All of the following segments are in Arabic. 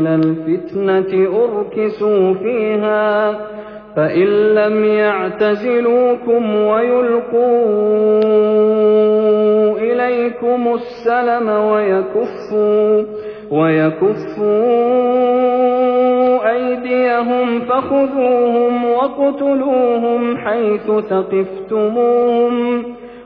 إلى الفتنة أركسوا فيها فإن لم يعتزلوكم ويلقوا إليكم السلم ويكفوا ويكفوا أيديهم فخذوهم واقتلوهم حيث ثقفتموهم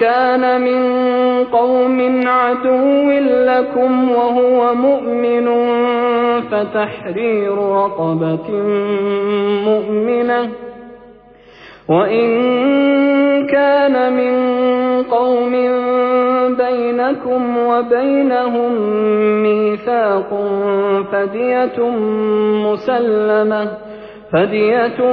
كان من قوم عدو لكم وهو مؤمن فتحرير رقبة مؤمنة. وإن كان من قوم بينكم وبينهم ميثاق فدية مسلمة فدية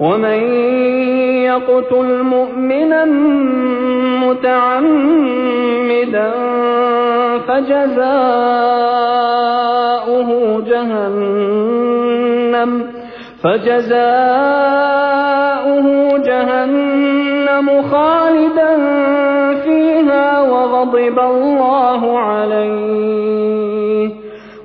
ومن يقتل مؤمنا متعمدا فجزاؤه جهنم فجزاؤه جهنم خالدا فيها وغضب الله عليه.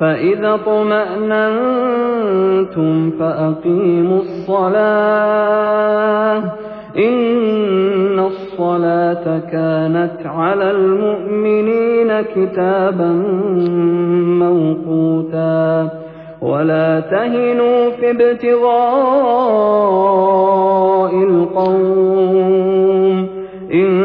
فإذا اطمأننتم فأقيموا الصلاة. إن الصلاة كانت على المؤمنين كتابا موقوتا. ولا تهنوا في ابتغاء القوم. إن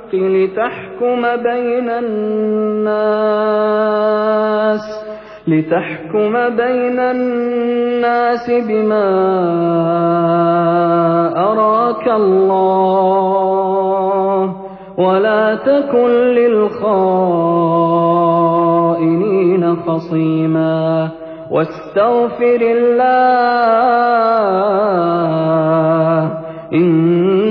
لتحكم بين الناس لتحكم بين الناس بما أراك الله. ولا تكن للخائنين خصيما. واستغفر الله إن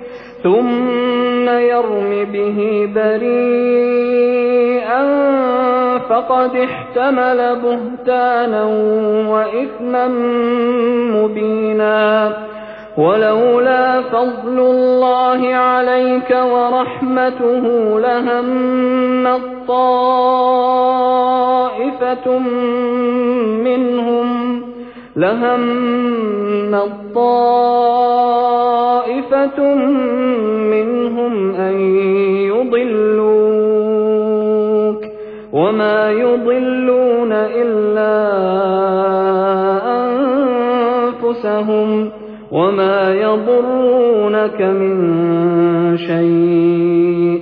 ثم يرم به بريئا فقد احتمل بهتانا وإثما مبينا ولولا فضل الله عليك ورحمته لهم طائفة منهم لهم طائفة منهم أن يضلوك وما يضلون إلا أنفسهم وما يضرونك من شيء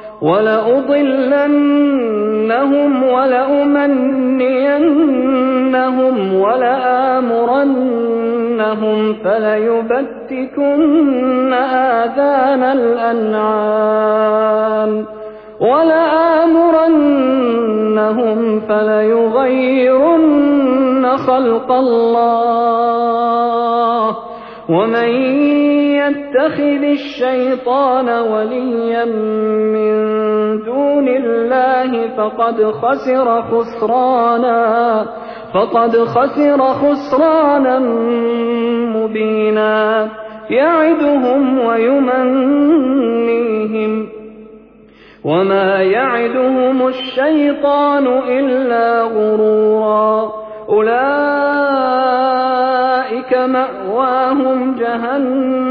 ولأضلنهم ولأمنينهم ولآمرنهم فليبتكن آذان الأنعام ولآمرنهم فليغيرن خلق الله ومن يتخذ الشيطان وليا من دون الله فقد خسر خسرانا فقد خسر خسرانا مبينا. يعدهم ويمنيهم. وما يعدهم الشيطان إلا غرورا. أولئك مأواهم جهنم.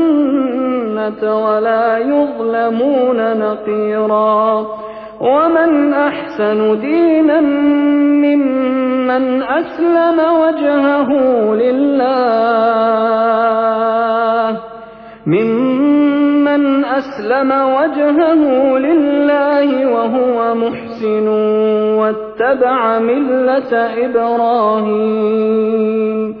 ولا يظلمون نقيرا. ومن أحسن دينا ممن أسلم وجهه لله. ممن أسلم وجهه لله وهو محسن واتبع ملة إبراهيم.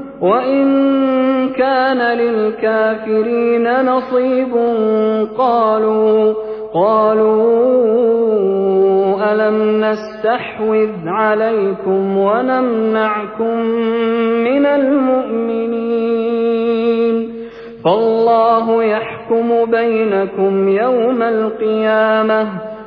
وإن كان للكافرين نصيب قالوا قالوا ألم نستحوذ عليكم ونمنعكم من المؤمنين؟ فالله يحكم بينكم يوم القيامة.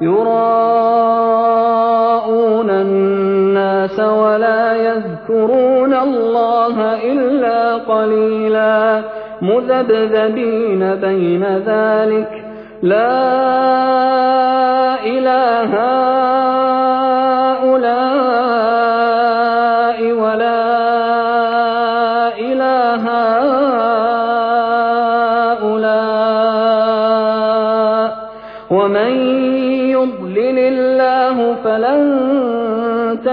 يراءون الناس ولا يذكرون الله إلا قليلا مذبذبين بين ذلك لا إله هؤلاء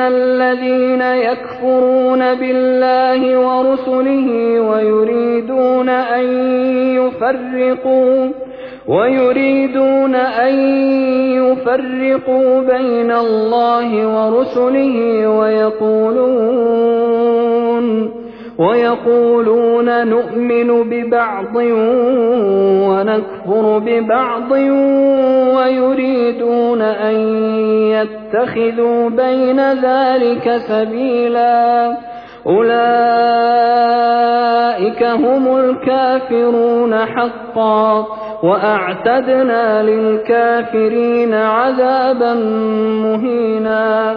الذين يكفرون بالله ورسله ويريدون أن يفرقوا ويريدون أن يفرقوا بين الله ورسله ويقولون ويقولون نؤمن ببعض ونكفر ببعض ويريدون أن يتخذوا بين ذلك سبيلا. أولئك هم الكافرون حقا وأعتدنا للكافرين عذابا مهينا.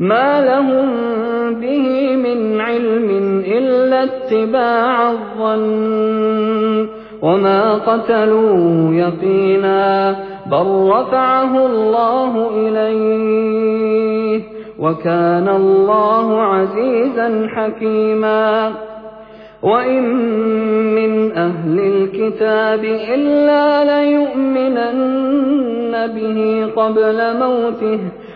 ما لهم به من علم إلا اتباع الظن وما قتلوا يقينا بل رفعه الله إليه وكان الله عزيزا حكيما وإن من أهل الكتاب إلا ليؤمنن به قبل موته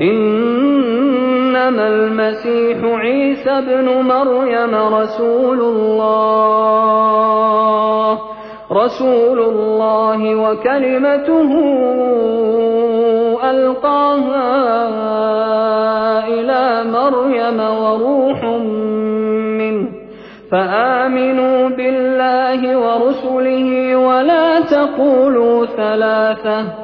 إنما المسيح عيسى ابن مريم رسول الله رسول الله وكلمته ألقاها إلى مريم وروح منه. فآمنوا بالله ورسله ولا تقولوا ثلاثة.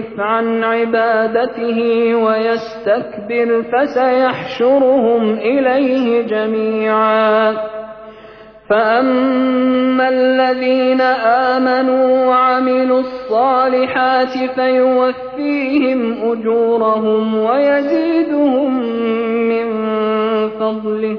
يستنكف عن عبادته ويستكبر فسيحشرهم إليه جميعا. فأما الذين آمنوا وعملوا الصالحات فيوفيهم أجورهم ويزيدهم من فضله.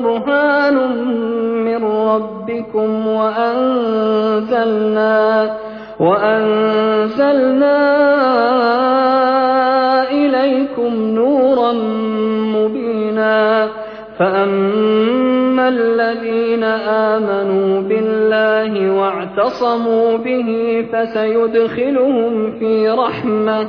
برهان من ربكم وأنزلنا وأنزلنا إليكم نورا مبينا فأما الذين آمنوا بالله واعتصموا به فسيدخلهم في رحمة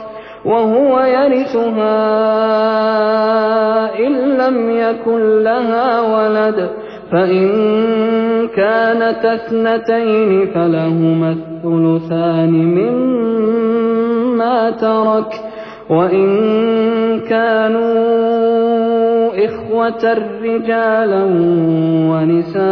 وهو يرثها إن لم يكن لها ولد فإن كانت اثنتين فلهما الثلثان مما ترك وإن كانوا إخوة رجالا ونساء